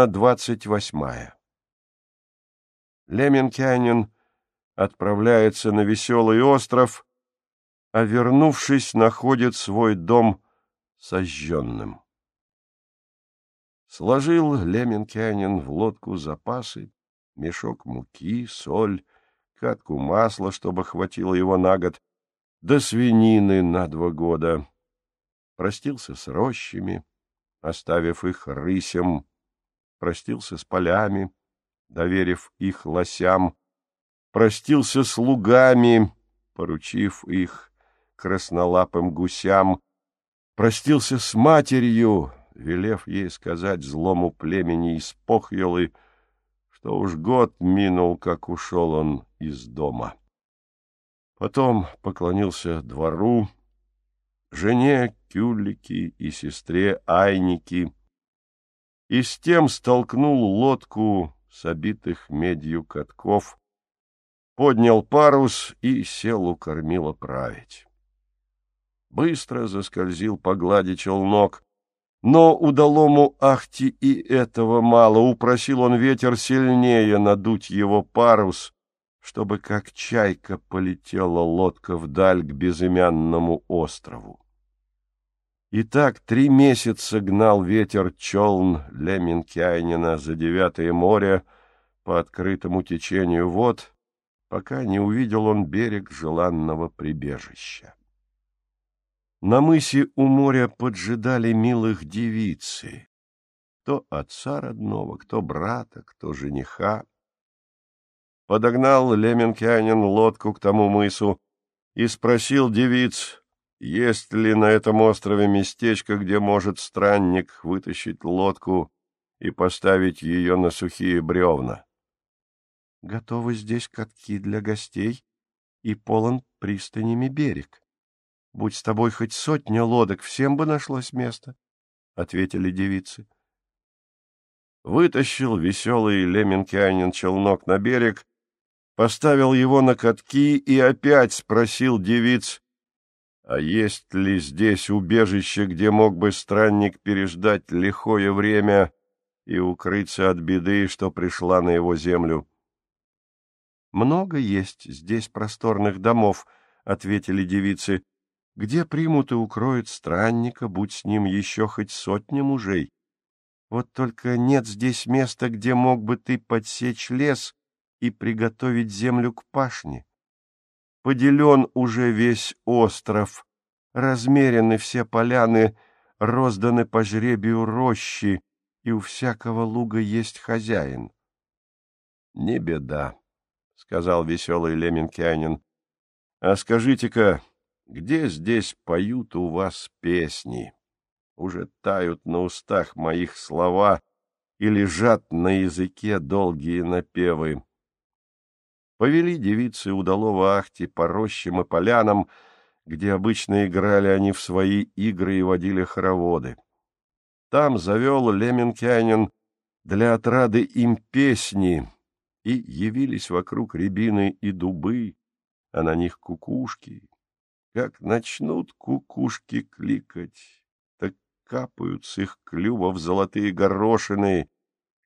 Сцена двадцать восьмая. Леменкянин отправляется на веселый остров, а, вернувшись, находит свой дом сожженным. Сложил Леменкянин в лодку запасы, мешок муки, соль, катку масла, чтобы хватило его на год, до свинины на два года. Простился с рощами, оставив их рысям, простился с полями, доверив их лосям, простился с лугами, поручив их краснолапым гусям, простился с матерью, велев ей сказать злому племени из Похьелы, что уж год минул, как ушел он из дома. Потом поклонился двору, жене Кюллики и сестре Айники, и с тем столкнул лодку с обитых медью катков, поднял парус и сел у кормила править. Быстро заскользил по глади челнок, но удалому Ахти и этого мало, упросил он ветер сильнее надуть его парус, чтобы как чайка полетела лодка вдаль к безымянному острову. И так три месяца гнал ветер челн Леминкяйнина за девятое море по открытому течению вод, пока не увидел он берег желанного прибежища. На мысе у моря поджидали милых девицы, кто отца родного, кто брата, кто жениха. Подогнал Леменкянин лодку к тому мысу и спросил девиц, есть ли на этом острове местечко, где может странник вытащить лодку и поставить ее на сухие бревна. — Готовы здесь катки для гостей и полон пристанями берег. Будь с тобой хоть сотня лодок, всем бы нашлось место, — ответили девицы. Вытащил веселый леменкянин челнок на берег, поставил его на катки и опять спросил девиц, а есть ли здесь убежище, где мог бы странник переждать лихое время и укрыться от беды, что пришла на его землю? — Много есть здесь просторных домов, — ответили девицы, где примут и укроют странника, будь с ним еще хоть сотня мужей. Вот только нет здесь места, где мог бы ты подсечь лес и приготовить землю к пашне. Поделен уже весь остров, размерены все поляны, розданы по жребию рощи, и у всякого луга есть хозяин. — Не беда, — сказал веселый Леменкянин. — А скажите-ка, где здесь поют у вас песни? Уже тают на устах моих слова и лежат на языке долгие напевы. Повели девицы удалого ахти по рощам и полянам, где обычно играли они в свои игры и водили хороводы. Там завел Леменкянин для отрады им песни, и явились вокруг рябины и дубы, а на них кукушки, как начнут кукушки кликать, так капают с их клювов золотые горошины,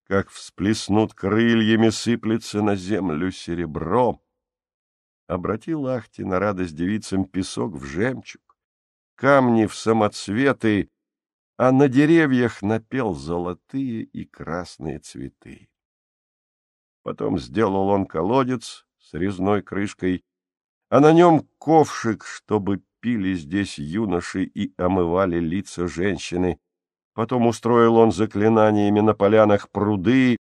как всплеснут крыльями, сыплется на землю серебро. Обратил Ахти на радость девицам песок в жемчуг, камни в самоцветы, а на деревьях напел золотые и красные цветы. Потом сделал он колодец с резной крышкой, а на нем ковшик, чтобы пили здесь юноши и омывали лица женщины. Потом устроил он заклинаниями на полянах пруды,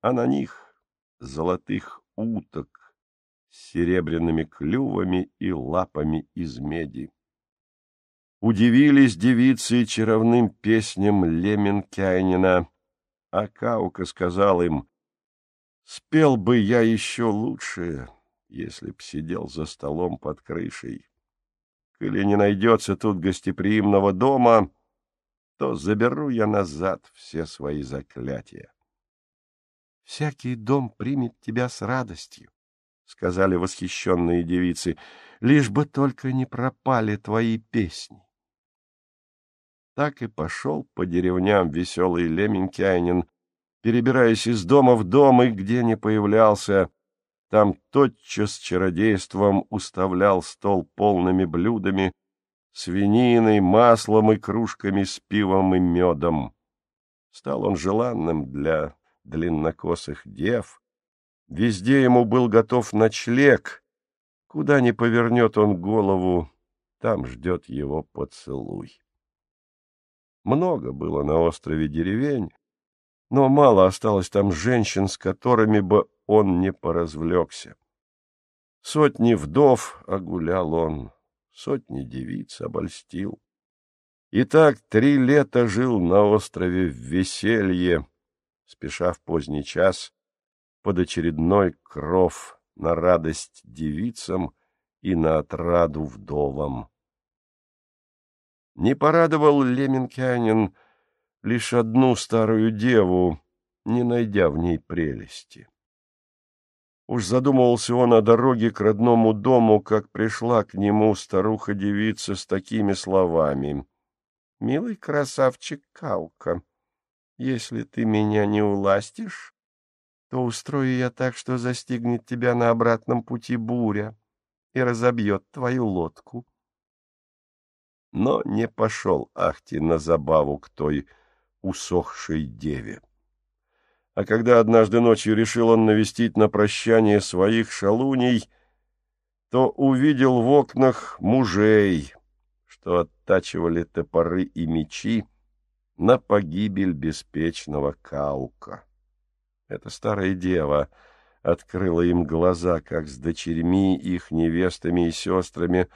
а на них золотых уток с серебряными клювами и лапами из меди. Удивились девицы чаровным песням Леменкайнина, а Каука сказал им, «Спел бы я еще лучше, если б сидел за столом под крышей. Или не найдется тут гостеприимного дома, то заберу я назад все свои заклятия. — Всякий дом примет тебя с радостью, — сказали восхищенные девицы, — лишь бы только не пропали твои песни. Так и пошел по деревням веселый Леменкянин, перебираясь из дома в дом и где не появлялся, там тотчас чародейством уставлял стол полными блюдами, свининой, маслом и кружками с пивом и медом. Стал он желанным для длиннокосых дев. Везде ему был готов ночлег. Куда ни повернет он голову, там ждет его поцелуй. Много было на острове деревень, но мало осталось там женщин, с которыми бы он не поразвлекся. Сотни вдов огулял он, сотни девиц обольстил. И так три лета жил на острове в веселье, спеша в поздний час под очередной кров на радость девицам и на отраду вдовам. Не порадовал Леменкянин лишь одну старую деву, не найдя в ней прелести. Уж задумывался он о дороге к родному дому, как пришла к нему старуха-девица с такими словами. — Милый красавчик Каука, если ты меня не уластишь, то устрою я так, что застигнет тебя на обратном пути буря и разобьет твою лодку. Но не пошел Ахти на забаву к той усохшей деве. А когда однажды ночью решил он навестить на прощание своих шалуней, то увидел в окнах мужей, что оттачивали топоры и мечи на погибель беспечного Каука. Эта старая дева открыла им глаза, как с дочерьми, их невестами и сестрами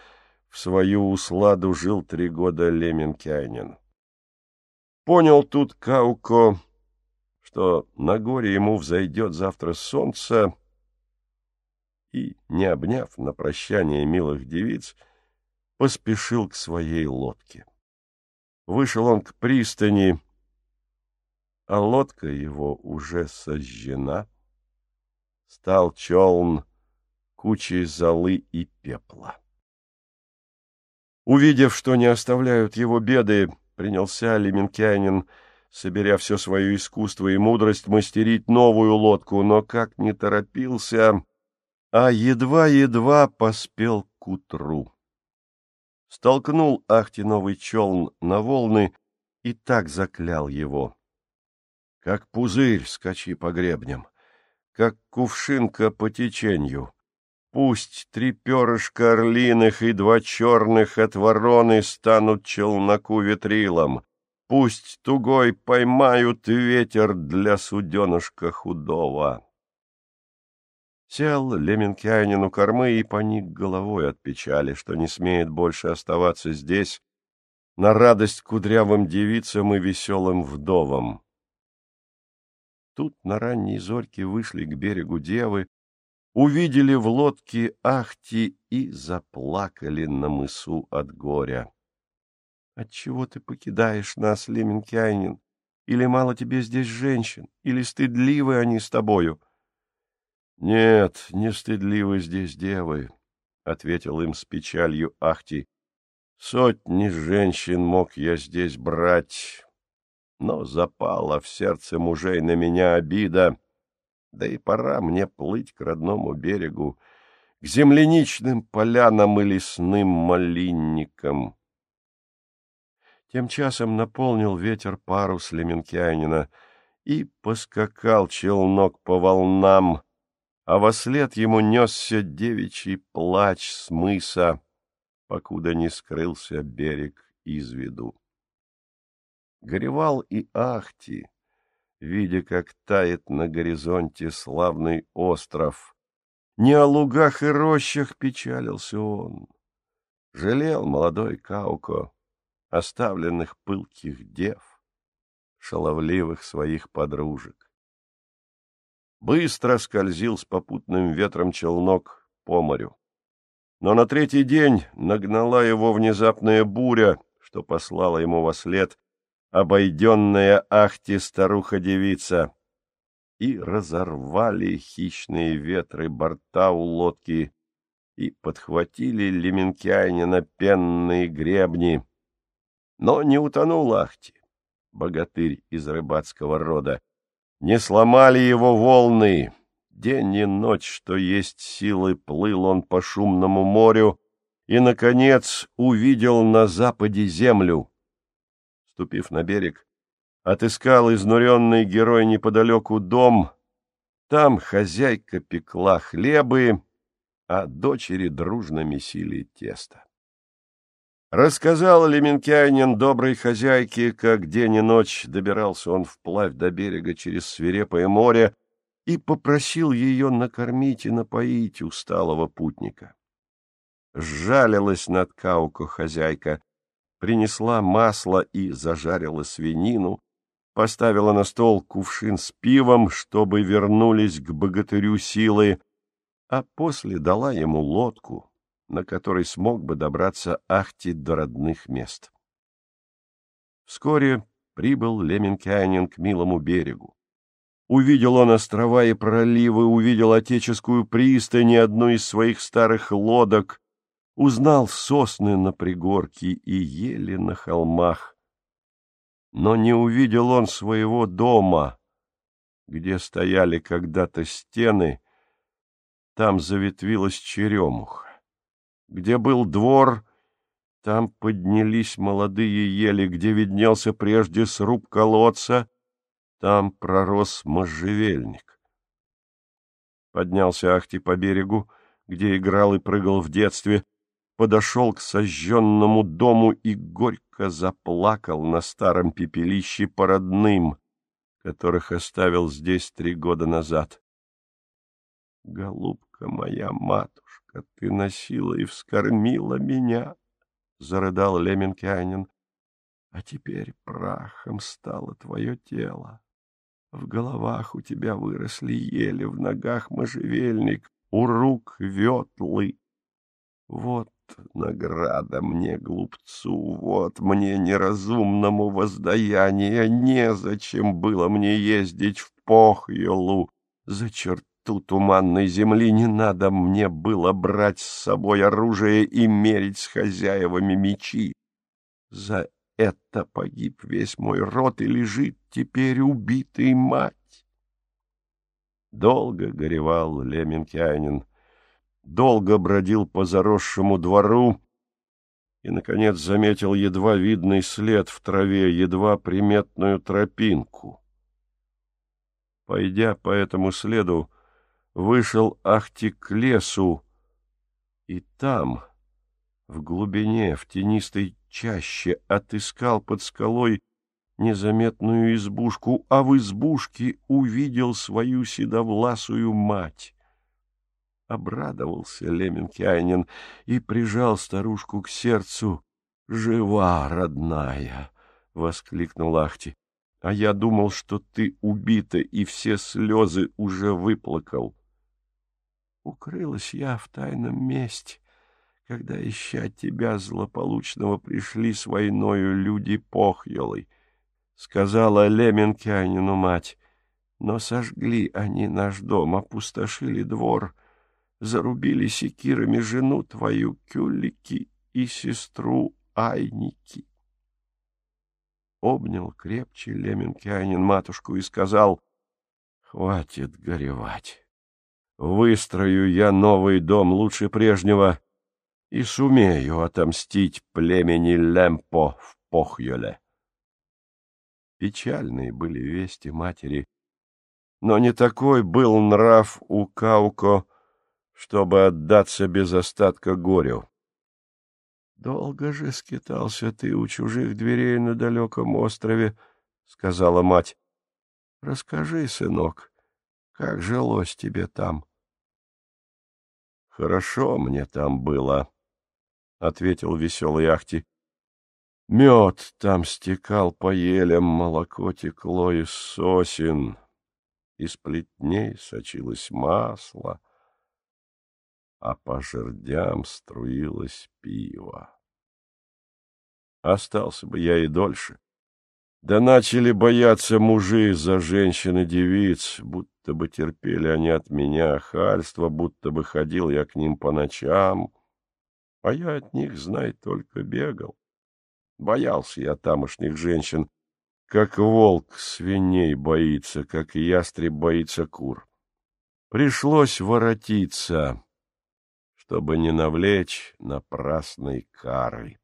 в свою усладу жил три года Леменкайнин. Понял тут Кауко, что на горе ему взойдет завтра солнце, и, не обняв на прощание милых девиц, поспешил к своей лодке. Вышел он к пристани, а лодка его уже сожжена. Стал челн кучей золы и пепла. Увидев, что не оставляют его беды, принялся Леменкянин, соберя все свое искусство и мудрость, мастерить новую лодку, но как не торопился, а едва-едва поспел к утру. Столкнул Ахти новый челн на волны и так заклял его. Как пузырь скачи по гребням, как кувшинка по теченью. Пусть три перышка орлиных и два черных от вороны станут челноку ветрилом. Пусть тугой поймают ветер для суденышка худого. Сел Леменкянин у кормы и поник головой от печали, что не смеет больше оставаться здесь, на радость кудрявым девицам и веселым вдовам. Тут на ранней зорьке вышли к берегу девы, увидели в лодке Ахти и заплакали на мысу от горя. — Отчего ты покидаешь нас, Леменкянин? Или мало тебе здесь женщин? Или стыдливы они с тобою? — Нет, не стыдливы здесь девы, — ответил им с печалью Ахти. — Сотни женщин мог я здесь брать, но запала в сердце мужей на меня обида — да и пора мне плыть к родному берегу, к земляничным полянам и лесным малинникам. Тем часом наполнил ветер парус Леменкянина, и поскакал челнок по волнам, а во след ему несся девичий плач с мыса, покуда не скрылся берег из виду. Горевал и Ахти, видя, как тает на горизонте славный остров. Не о лугах и рощах печалился он. Жалел молодой Кауко оставленных пылких дев, шаловливых своих подружек. Быстро скользил с попутным ветром челнок по морю. Но на третий день нагнала его внезапная буря, что послала ему во след обойденная ахти старуха-девица, и разорвали хищные ветры борта у лодки и подхватили Леменкянина пенные гребни. Но не утонул Ахти, богатырь из рыбацкого рода, не сломали его волны. День и ночь, что есть силы, плыл он по шумному морю и, наконец, увидел на западе землю. Ступив на берег, отыскал изнуренный герой неподалеку дом. Там хозяйка пекла хлебы, а дочери дружно месили тесто. Рассказал Леменкянин доброй хозяйке, как день и ночь добирался он вплавь до берега через свирепое море и попросил ее накормить и напоить усталого путника. Сжалилась над Кауко хозяйка, принесла масло и зажарила свинину, поставила на стол кувшин с пивом, чтобы вернулись к богатырю силы, а после дала ему лодку, на которой смог бы добраться Ахти до родных мест. Вскоре прибыл Леменкянин к милому берегу. Увидел он острова и проливы, увидел отеческую пристань и одну из своих старых лодок, узнал сосны на пригорке и ели на холмах. Но не увидел он своего дома, где стояли когда-то стены, там заветвилась черемуха. Где был двор, там поднялись молодые ели, где виднелся прежде сруб колодца, там пророс можжевельник. Поднялся Ахти по берегу, где играл и прыгал в детстве, подошел к сожженному дому и горько заплакал на старом пепелище по родным, которых оставил здесь три года назад. Голубка моя матушка! Матушка, ты носила и вскормила меня, — зарыдал Леменкянин. А теперь прахом стало твое тело. В головах у тебя выросли ели, в ногах можжевельник, у рук ветлы. Вот награда мне, глупцу, вот мне неразумному воздаяние, незачем было мне ездить в Похьелу за черт ту туманной земли не надо мне было брать с собой оружие и мерить с хозяевами мечи. За это погиб весь мой род и лежит теперь убитый мать. Долго горевал Леменкянин, долго бродил по заросшему двору и, наконец, заметил едва видный след в траве, едва приметную тропинку. Пойдя по этому следу, вышел Ахти к лесу, и там, в глубине, в тенистой чаще, отыскал под скалой незаметную избушку, а в избушке увидел свою седовласую мать. Обрадовался Леменкянин и прижал старушку к сердцу. «Жива, родная!» — воскликнул Ахти. «А я думал, что ты убита, и все слезы уже выплакал». Укрылась я в тайном месте, когда, ища тебя, злополучного, пришли с войною люди Похьелы, — сказала Леменкянину мать. Но сожгли они наш дом, опустошили двор, зарубили секирами жену твою Кюлики и сестру Айники. Обнял крепче Леменкянин матушку и сказал, — Хватит горевать. Выстрою я новый дом лучше прежнего и сумею отомстить племени Лемпо в Похьоле. Печальные были вести матери, но не такой был нрав у Кауко, чтобы отдаться без остатка горю. — Долго же скитался ты у чужих дверей на далеком острове, — сказала мать. — Расскажи, сынок, как жилось тебе там? — Хорошо мне там было, — ответил веселый Ахти. Мед там стекал по елям, молоко текло из сосен, из плетней сочилось масло, а по жердям струилось пиво. Остался бы я и дольше, да начали бояться мужи за женщин и девиц, будто бы терпели они от меня хальство, будто бы ходил я к ним по ночам, а я от них, знай, только бегал. Боялся я тамошних женщин, как волк свиней боится, как ястреб боится кур. Пришлось воротиться, чтобы не навлечь напрасной кары.